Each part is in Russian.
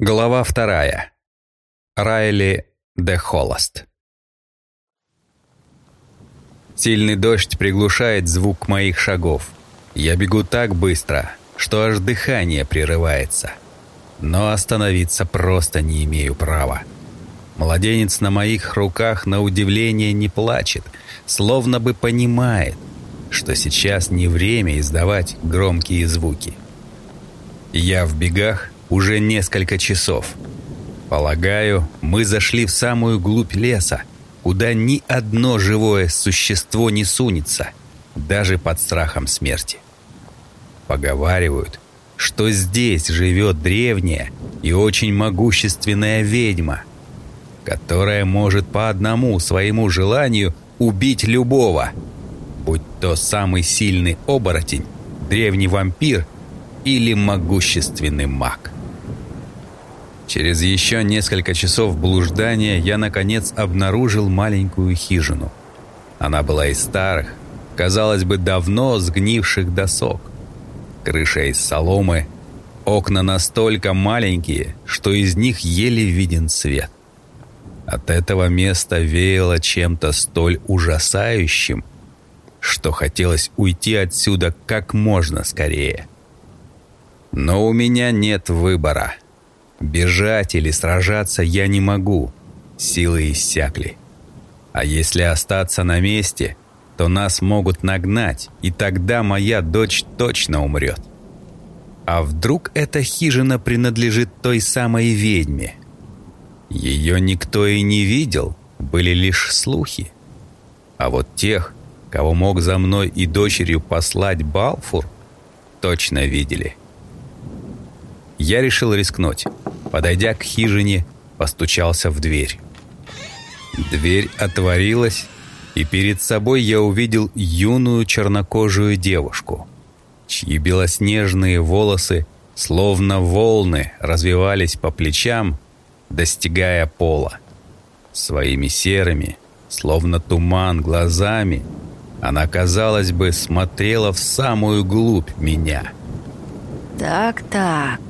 Глава вторая. Райли де Холост. Сильный дождь приглушает звук моих шагов. Я бегу так быстро, что аж дыхание прерывается. Но остановиться просто не имею права. Младенец на моих руках на удивление не плачет, словно бы понимает, что сейчас не время издавать громкие звуки. Я в бегах уже несколько часов. Полагаю, мы зашли в самую глубь леса, куда ни одно живое существо не сунется, даже под страхом смерти. Поговаривают, что здесь живет древняя и очень могущественная ведьма, которая может по одному своему желанию убить любого, будь то самый сильный оборотень, древний вампир или могущественный маг. Через еще несколько часов блуждания я, наконец, обнаружил маленькую хижину. Она была из старых, казалось бы, давно сгнивших досок. Крыша из соломы, окна настолько маленькие, что из них еле виден свет. От этого места веяло чем-то столь ужасающим, что хотелось уйти отсюда как можно скорее. Но у меня нет выбора — Бежать или сражаться я не могу. Силы иссякли. А если остаться на месте, то нас могут нагнать, и тогда моя дочь точно умрет. А вдруг эта хижина принадлежит той самой ведьме? Ее никто и не видел, были лишь слухи. А вот тех, кого мог за мной и дочерью послать Балфур, точно видели. Я решил рискнуть. Подойдя к хижине, постучался в дверь. Дверь отворилась, и перед собой я увидел юную чернокожую девушку, чьи белоснежные волосы, словно волны, развивались по плечам, достигая пола. Своими серыми, словно туман, глазами она, казалось бы, смотрела в самую глубь меня. «Так-так,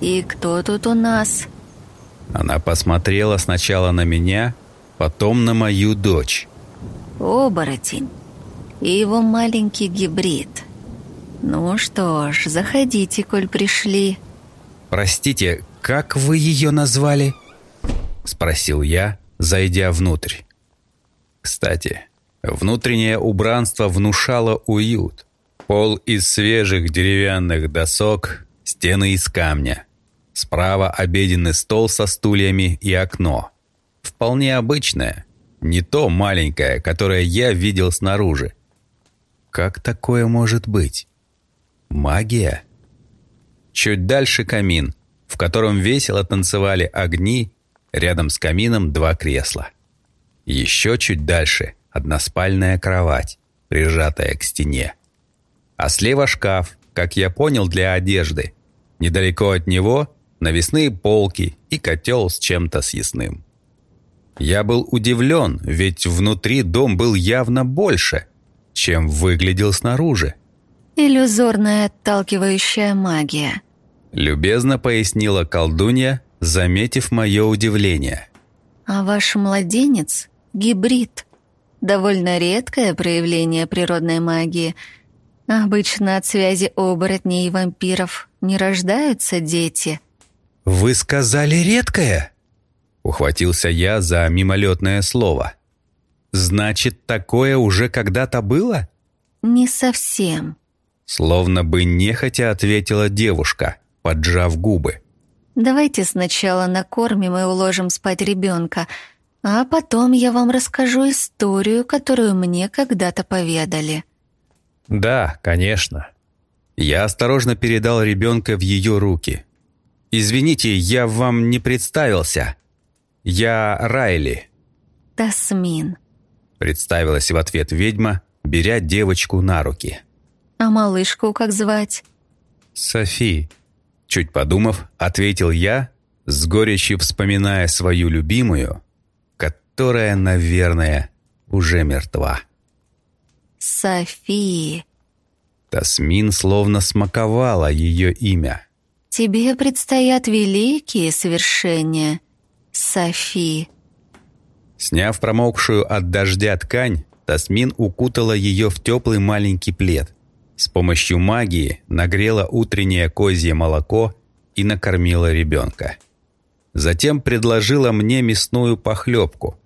«И кто тут у нас?» Она посмотрела сначала на меня, потом на мою дочь. «Оборотень. И его маленький гибрид. Ну что ж, заходите, коль пришли». «Простите, как вы ее назвали?» Спросил я, зайдя внутрь. Кстати, внутреннее убранство внушало уют. Пол из свежих деревянных досок, стены из камня. Справа обеденный стол со стульями и окно. Вполне обычное, не то маленькое, которое я видел снаружи. Как такое может быть? Магия? Чуть дальше камин, в котором весело танцевали огни, рядом с камином два кресла. Еще чуть дальше односпальная кровать, прижатая к стене. А слева шкаф, как я понял, для одежды. Недалеко от него навесные полки и котел с чем-то съестным. Я был удивлен, ведь внутри дом был явно больше, чем выглядел снаружи. «Иллюзорная отталкивающая магия», — любезно пояснила колдунья, заметив мое удивление. «А ваш младенец — гибрид. Довольно редкое проявление природной магии. Обычно от связи оборотней и вампиров не рождаются дети». «Вы сказали редкое?» Ухватился я за мимолетное слово. «Значит, такое уже когда-то было?» «Не совсем», Словно бы нехотя ответила девушка, поджав губы. «Давайте сначала накормим и уложим спать ребенка, а потом я вам расскажу историю, которую мне когда-то поведали». «Да, конечно». Я осторожно передал ребенка в ее руки, «Извините, я вам не представился. Я Райли». «Тасмин», — представилась в ответ ведьма, беря девочку на руки. «А малышку как звать?» «Софи», — чуть подумав, ответил я, с горечью вспоминая свою любимую, которая, наверное, уже мертва. «Софи». Тасмин словно смаковала ее имя. Тебе предстоят великие свершения, Софи». Сняв промокшую от дождя ткань, Тасмин укутала ее в теплый маленький плед. С помощью магии нагрела утреннее козье молоко и накормила ребенка. Затем предложила мне мясную похлебку,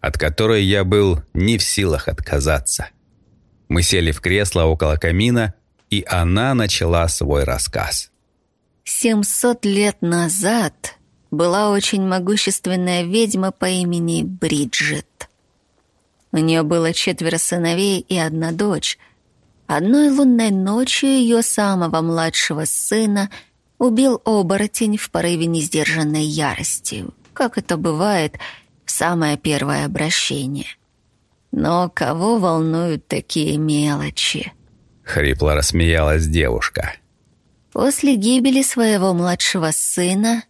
от которой я был не в силах отказаться. Мы сели в кресло около камина, и она начала свой рассказ. «Семьсот лет назад была очень могущественная ведьма по имени Бриджит. У нее было четверо сыновей и одна дочь. Одной лунной ночью ее самого младшего сына убил оборотень в порыве несдержанной ярости, как это бывает в самое первое обращение. Но кого волнуют такие мелочи? Хрипло рассмеялась девушка. После гибели своего младшего сына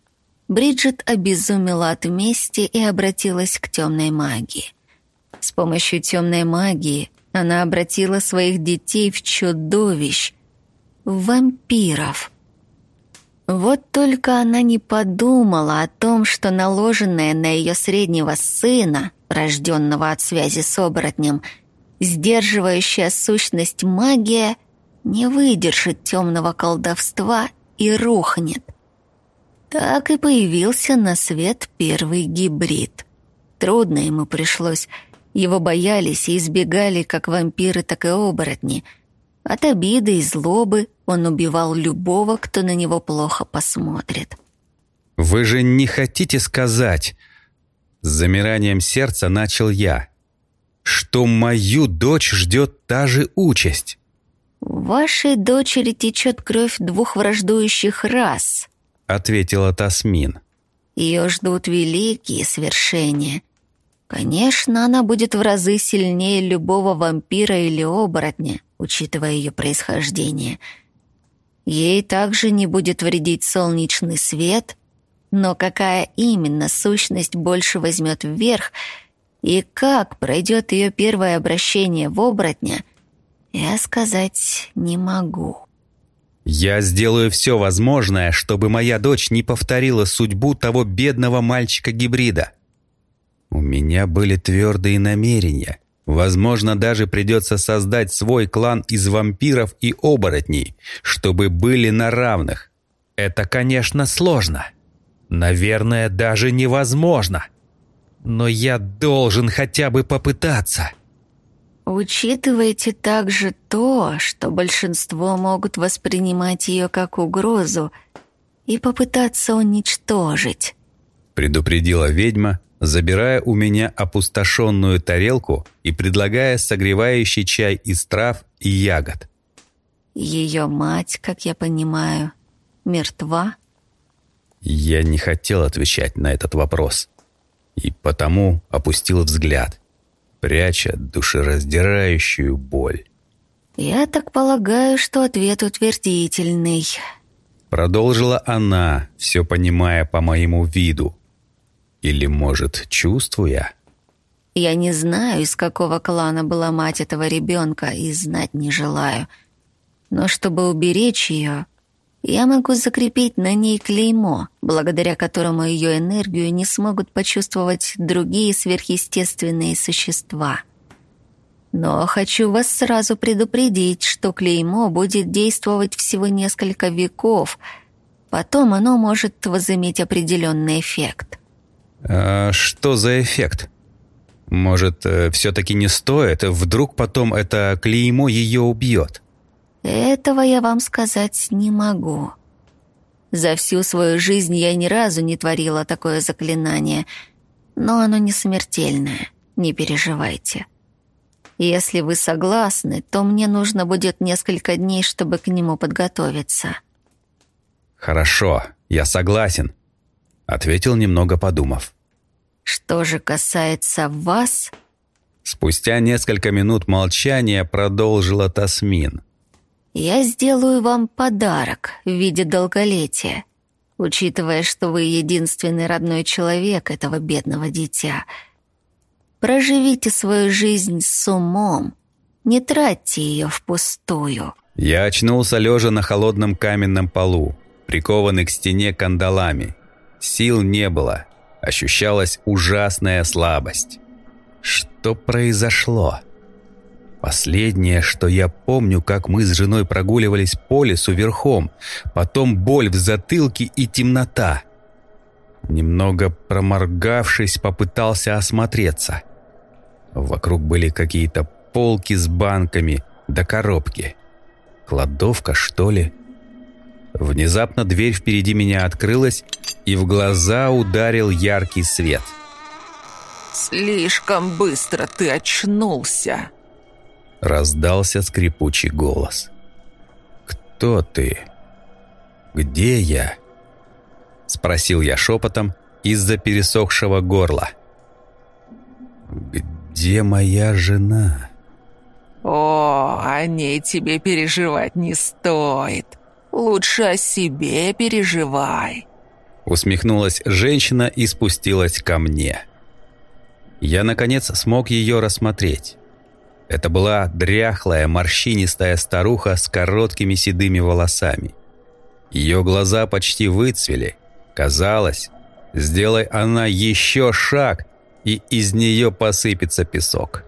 Бриджит обезумела от мести и обратилась к темной магии. С помощью темной магии она обратила своих детей в чудовищ, в вампиров. Вот только она не подумала о том, что наложенная на ее среднего сына, рожденного от связи с оборотнем, сдерживающая сущность магия, не выдержит темного колдовства и рухнет. Так и появился на свет первый гибрид. Трудно ему пришлось. Его боялись и избегали как вампиры, так и оборотни. От обиды и злобы он убивал любого, кто на него плохо посмотрит. «Вы же не хотите сказать...» С замиранием сердца начал я. «Что мою дочь ждет та же участь?» «В вашей дочери течет кровь двух враждующих рас», — ответила Тасмин. «Ее ждут великие свершения. Конечно, она будет в разы сильнее любого вампира или оборотня, учитывая ее происхождение. Ей также не будет вредить солнечный свет, но какая именно сущность больше возьмет вверх и как пройдет ее первое обращение в оборотня, я сказать не могу». Я сделаю все возможное, чтобы моя дочь не повторила судьбу того бедного мальчика-гибрида. У меня были твердые намерения. Возможно, даже придется создать свой клан из вампиров и оборотней, чтобы были на равных. Это, конечно, сложно. Наверное, даже невозможно. Но я должен хотя бы попытаться. Учитывайте также то, что большинство могут воспринимать ее как угрозу и попытаться уничтожить. Предупредила ведьма, забирая у меня опустошенную тарелку и предлагая согревающий чай из трав и ягод. Ее мать, как я понимаю, мертва? Я не хотел отвечать на этот вопрос и потому опустил взгляд – пряча душераздирающую боль. «Я так полагаю, что ответ утвердительный», — продолжила она, все понимая по моему виду. Или, может, чувствуя? «Я не знаю, из какого клана была мать этого ребенка, и знать не желаю. Но чтобы уберечь ее, я могу закрепить на ней клеймо, благодаря которому ее энергию не смогут почувствовать другие сверхъестественные существа. Но хочу вас сразу предупредить, что клеймо будет действовать всего несколько веков, потом оно может возыметь определенный эффект. А что за эффект? Может, э, все-таки не стоит? Вдруг потом это клеймо ее убьет? Этого я вам сказать не могу. За всю свою жизнь я ни разу не творила такое заклинание, но оно не смертельное, не переживайте. Если вы согласны, то мне нужно будет несколько дней, чтобы к нему подготовиться. Хорошо, я согласен, ответил немного подумав. Что же касается вас... Спустя несколько минут молчания продолжила Тасмин. Я сделаю вам подарок в виде долголетия, учитывая, что вы единственный родной человек этого бедного дитя. Проживите свою жизнь с умом, не тратьте ее впустую». Я очнулся лежа на холодном каменном полу. прикованы к стене кандалами. Сил не было, ощущалась ужасная слабость. Что произошло? Последнее, что я помню, как мы с женой прогуливались по лесу верхом, потом боль в затылке и темнота. Немного проморгавшись, попытался осмотреться. Вокруг были какие-то полки с банками да коробки. Кладовка, что ли? Внезапно дверь впереди меня открылась, и в глаза ударил яркий свет. «Слишком быстро ты очнулся!» Раздался скрипучий голос. «Кто ты? Где я?» Спросил я шепотом из-за пересохшего горла. «Где моя жена?» «О, о ней тебе переживать не стоит. Лучше о себе переживай». Усмехнулась женщина и спустилась ко мне. Я, наконец, смог ее рассмотреть. Это была дряхлая, морщинистая старуха с короткими седыми волосами. Ее глаза почти выцвели. Казалось, сделай она еще шаг, и из нее посыпется песок.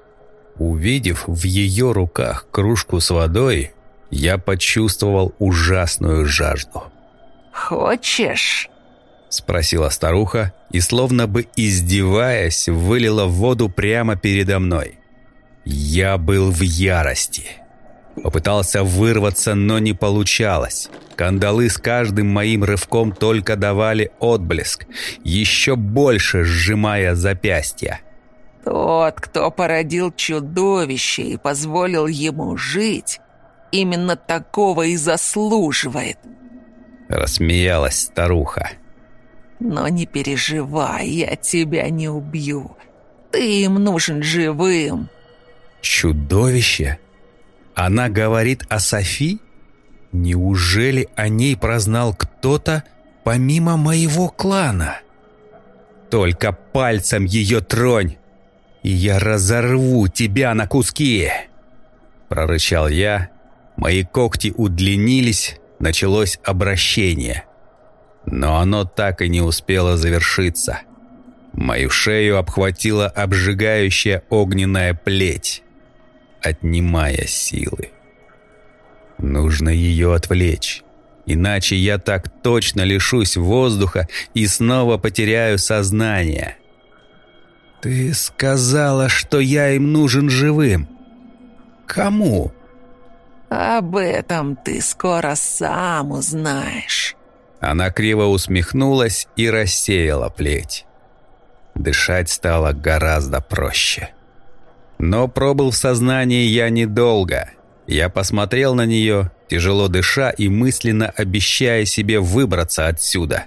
Увидев в ее руках кружку с водой, я почувствовал ужасную жажду. «Хочешь?» — спросила старуха и, словно бы издеваясь, вылила воду прямо передо мной. Я был в ярости. Попытался вырваться, но не получалось. Кандалы с каждым моим рывком только давали отблеск, еще больше сжимая запястья. «Тот, кто породил чудовище и позволил ему жить, именно такого и заслуживает», — рассмеялась старуха. «Но не переживай, я тебя не убью. Ты им нужен живым». Чудовище? Она говорит о Софи? Неужели о ней прознал кто-то помимо моего клана? Только пальцем ее тронь, и я разорву тебя на куски!» Прорычал я, мои когти удлинились, началось обращение. Но оно так и не успело завершиться. Мою шею обхватила обжигающая огненная плеть отнимая силы. Нужно ее отвлечь, иначе я так точно лишусь воздуха и снова потеряю сознание. Ты сказала, что я им нужен живым. Кому? Об этом ты скоро сам узнаешь. Она криво усмехнулась и рассеяла плеть. Дышать стало гораздо проще. Но пробыл в сознании я недолго. Я посмотрел на нее, тяжело дыша и мысленно обещая себе выбраться отсюда.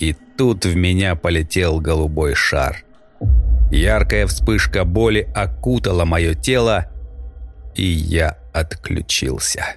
И тут в меня полетел голубой шар. Яркая вспышка боли окутала мое тело, и я отключился.